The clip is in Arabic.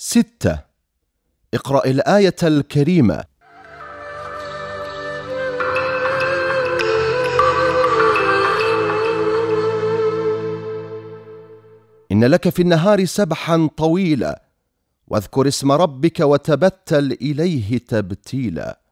ستة. اقرأ الآية الكريمة. إن لك في النهار سبحا طويلا واذكر اسم ربك وتبتل إليه تبتيلا.